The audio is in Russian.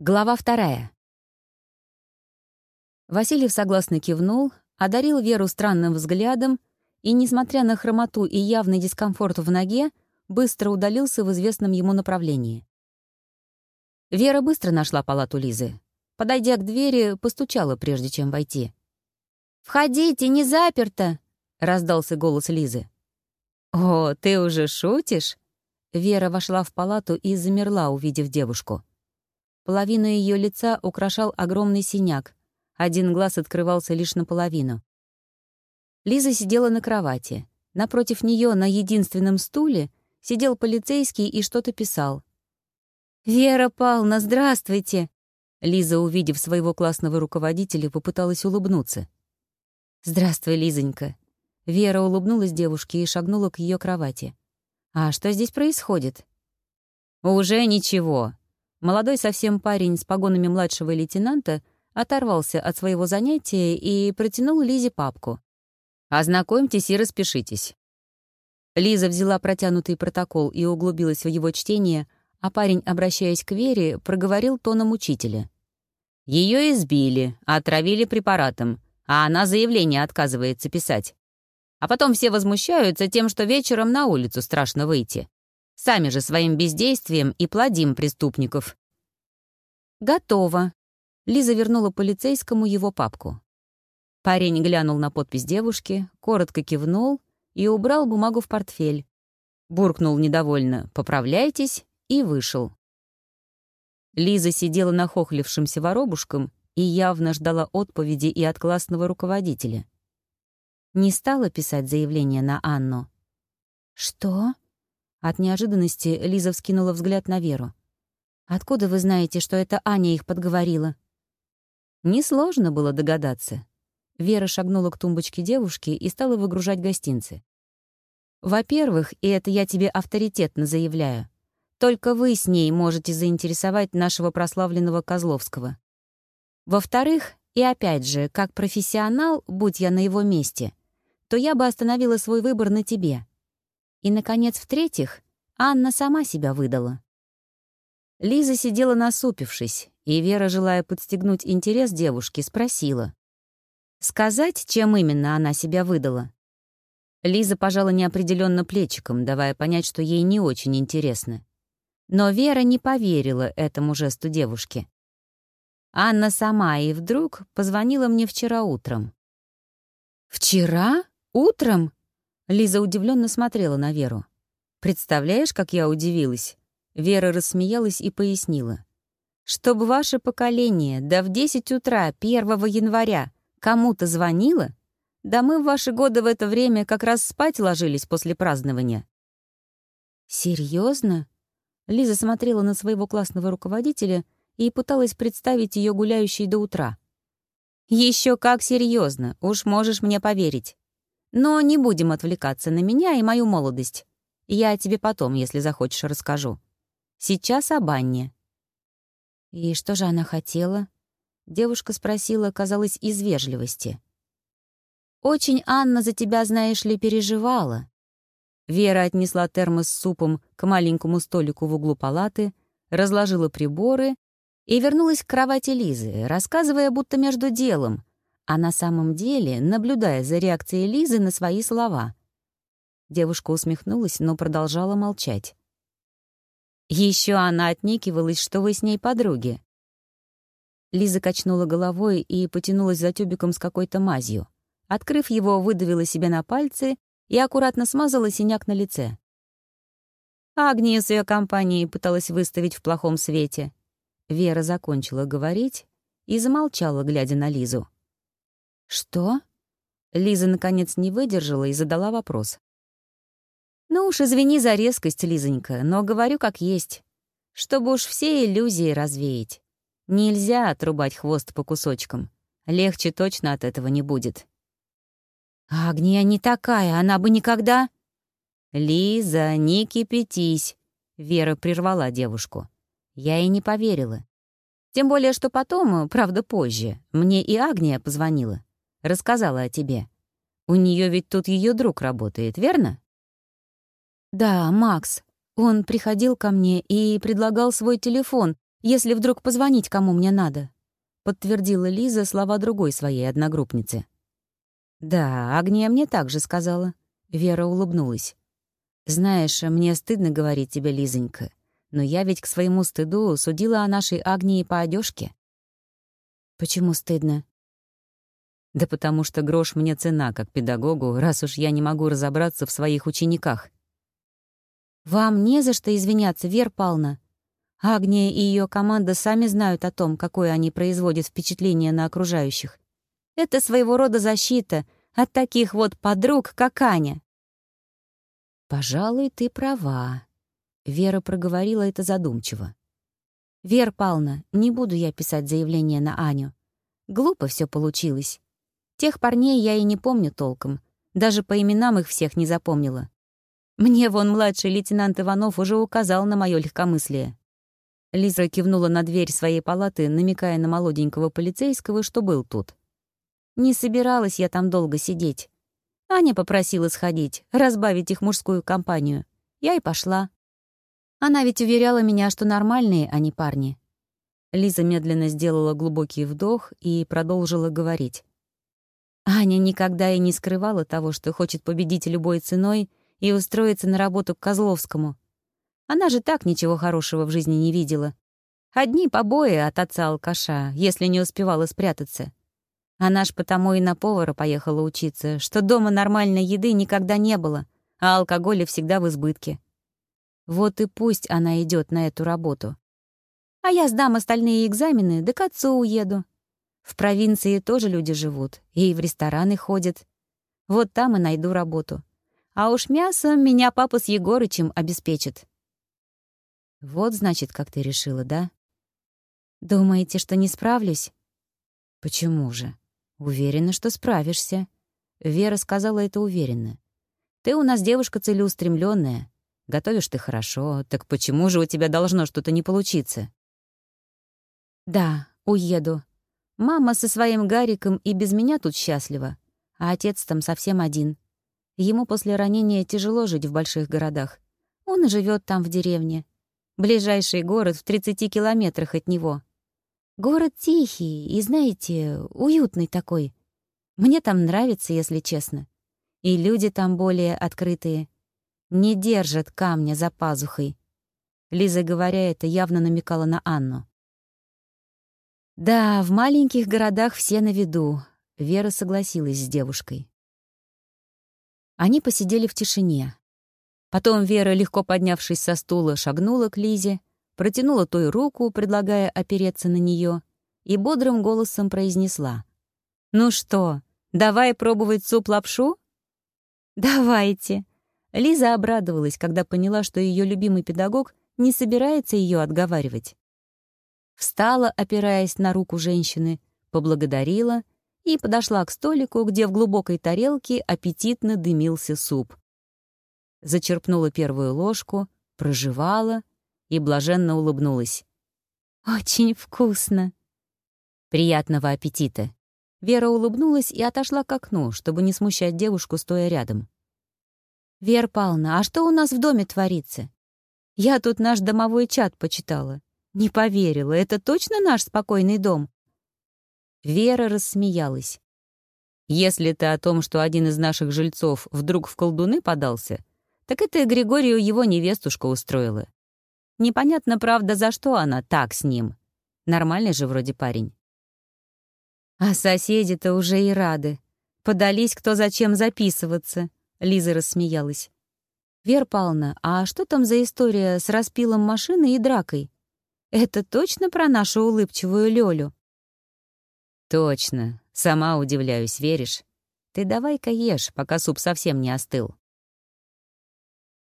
Глава вторая. Васильев согласно кивнул, одарил Веру странным взглядом и, несмотря на хромоту и явный дискомфорт в ноге, быстро удалился в известном ему направлении. Вера быстро нашла палату Лизы. Подойдя к двери, постучала, прежде чем войти. «Входите, не заперто!» — раздался голос Лизы. «О, ты уже шутишь?» Вера вошла в палату и замерла, увидев девушку. Половину ее лица украшал огромный синяк. Один глаз открывался лишь наполовину. Лиза сидела на кровати. Напротив нее на единственном стуле сидел полицейский и что-то писал. «Вера Павловна, здравствуйте!» Лиза, увидев своего классного руководителя, попыталась улыбнуться. «Здравствуй, Лизонька». Вера улыбнулась девушке и шагнула к ее кровати. «А что здесь происходит?» «Уже ничего», Молодой совсем парень с погонами младшего лейтенанта оторвался от своего занятия и протянул Лизе папку. «Ознакомьтесь и распишитесь». Лиза взяла протянутый протокол и углубилась в его чтение, а парень, обращаясь к Вере, проговорил тоном учителя. Ее избили, отравили препаратом, а она заявление отказывается писать. А потом все возмущаются тем, что вечером на улицу страшно выйти. Сами же своим бездействием и плодим преступников. «Готово». Лиза вернула полицейскому его папку. Парень глянул на подпись девушки, коротко кивнул и убрал бумагу в портфель. Буркнул недовольно «поправляйтесь» и вышел. Лиза сидела нахохлившимся воробушком и явно ждала отповеди и от классного руководителя. Не стала писать заявление на Анну. «Что?» От неожиданности Лиза вскинула взгляд на Веру. «Откуда вы знаете, что это Аня их подговорила?» Несложно было догадаться. Вера шагнула к тумбочке девушки и стала выгружать гостинцы. «Во-первых, и это я тебе авторитетно заявляю, только вы с ней можете заинтересовать нашего прославленного Козловского. Во-вторых, и опять же, как профессионал, будь я на его месте, то я бы остановила свой выбор на тебе. И, наконец, в-третьих, Анна сама себя выдала. Лиза сидела насупившись, и Вера, желая подстегнуть интерес девушки, спросила. Сказать, чем именно она себя выдала? Лиза пожала неопределенно плечиком, давая понять, что ей не очень интересно. Но Вера не поверила этому жесту девушки. Анна сама и вдруг позвонила мне вчера утром. «Вчера? Утром?» Лиза удивленно смотрела на Веру. «Представляешь, как я удивилась?» Вера рассмеялась и пояснила. «Чтобы ваше поколение, да в 10 утра 1 января, кому-то звонило? Да мы в ваши годы в это время как раз спать ложились после празднования». «Серьезно?» Лиза смотрела на своего классного руководителя и пыталась представить ее гуляющей до утра. Еще как серьезно, уж можешь мне поверить. Но не будем отвлекаться на меня и мою молодость. Я тебе потом, если захочешь, расскажу. Сейчас об Анне». «И что же она хотела?» Девушка спросила, казалось, из вежливости. «Очень Анна за тебя, знаешь ли, переживала». Вера отнесла термос с супом к маленькому столику в углу палаты, разложила приборы и вернулась к кровати Лизы, рассказывая, будто между делом, а на самом деле наблюдая за реакцией Лизы на свои слова. Девушка усмехнулась, но продолжала молчать. Еще она отнекивалась, что вы с ней подруги. Лиза качнула головой и потянулась за тюбиком с какой-то мазью. Открыв его, выдавила себе на пальцы и аккуратно смазала синяк на лице. Агния с ее компанией пыталась выставить в плохом свете. Вера закончила говорить и замолчала, глядя на Лизу. «Что?» Лиза, наконец, не выдержала и задала вопрос. «Ну уж извини за резкость, Лизонька, но говорю как есть. Чтобы уж все иллюзии развеять. Нельзя отрубать хвост по кусочкам. Легче точно от этого не будет». «Агния не такая, она бы никогда...» «Лиза, не кипятись!» — Вера прервала девушку. Я ей не поверила. Тем более, что потом, правда позже, мне и Агния позвонила. Рассказала о тебе. У нее ведь тут ее друг работает, верно? Да, Макс. Он приходил ко мне и предлагал свой телефон, если вдруг позвонить кому мне надо», — подтвердила Лиза слова другой своей одногруппницы. «Да, Агния мне так же сказала». Вера улыбнулась. «Знаешь, мне стыдно говорить тебе, Лизонька, но я ведь к своему стыду судила о нашей Агнии по одежке. «Почему стыдно?» «Да потому что грош мне цена как педагогу, раз уж я не могу разобраться в своих учениках». «Вам не за что извиняться, Вер Павловна. Агния и ее команда сами знают о том, какое они производят впечатление на окружающих. Это своего рода защита от таких вот подруг, как Аня. «Пожалуй, ты права», — Вера проговорила это задумчиво. «Вер Павловна, не буду я писать заявление на Аню. Глупо все получилось. Тех парней я и не помню толком. Даже по именам их всех не запомнила. Мне вон младший лейтенант Иванов уже указал на мое легкомыслие. Лиза кивнула на дверь своей палаты, намекая на молоденького полицейского, что был тут. Не собиралась я там долго сидеть. Аня попросила сходить, разбавить их мужскую компанию. Я и пошла. Она ведь уверяла меня, что нормальные они парни. Лиза медленно сделала глубокий вдох и продолжила говорить. Аня никогда и не скрывала того, что хочет победить любой ценой и устроиться на работу к Козловскому. Она же так ничего хорошего в жизни не видела. Одни побои от отца-алкаша, если не успевала спрятаться. Она ж потому и на повара поехала учиться, что дома нормальной еды никогда не было, а алкоголя всегда в избытке. Вот и пусть она идет на эту работу. А я сдам остальные экзамены, да к отцу уеду. В провинции тоже люди живут, и в рестораны ходят. Вот там и найду работу. А уж мясо меня папа с Егорычем обеспечит. Вот, значит, как ты решила, да? Думаете, что не справлюсь? Почему же? Уверена, что справишься. Вера сказала это уверенно. Ты у нас девушка целеустремленная. Готовишь ты хорошо, так почему же у тебя должно что-то не получиться? Да, уеду. Мама со своим Гариком и без меня тут счастлива, а отец там совсем один. Ему после ранения тяжело жить в больших городах. Он и живет там в деревне. Ближайший город в 30 километрах от него. Город тихий и, знаете, уютный такой. Мне там нравится, если честно. И люди там более открытые. Не держат камня за пазухой. Лиза, говоря это, явно намекала на Анну. Да, в маленьких городах все на виду. Вера согласилась с девушкой. Они посидели в тишине. Потом Вера, легко поднявшись со стула, шагнула к Лизе протянула той руку, предлагая опереться на нее, и бодрым голосом произнесла. «Ну что, давай пробовать суп-лапшу?» «Давайте!» Лиза обрадовалась, когда поняла, что ее любимый педагог не собирается ее отговаривать. Встала, опираясь на руку женщины, поблагодарила и подошла к столику, где в глубокой тарелке аппетитно дымился суп. Зачерпнула первую ложку, прожевала и блаженно улыбнулась. «Очень вкусно!» «Приятного аппетита!» Вера улыбнулась и отошла к окну, чтобы не смущать девушку, стоя рядом. «Вера Павловна, а что у нас в доме творится? Я тут наш домовой чат почитала. Не поверила, это точно наш спокойный дом?» Вера рассмеялась. «Если ты о том, что один из наших жильцов вдруг в колдуны подался, так это Григорию его невестушка устроила. Непонятно, правда, за что она так с ним. Нормальный же вроде парень. А соседи-то уже и рады. Подались кто зачем записываться. Лиза рассмеялась. «Вер Павловна, а что там за история с распилом машины и дракой? Это точно про нашу улыбчивую Лёлю?» «Точно. Сама удивляюсь, веришь? Ты давай-ка ешь, пока суп совсем не остыл».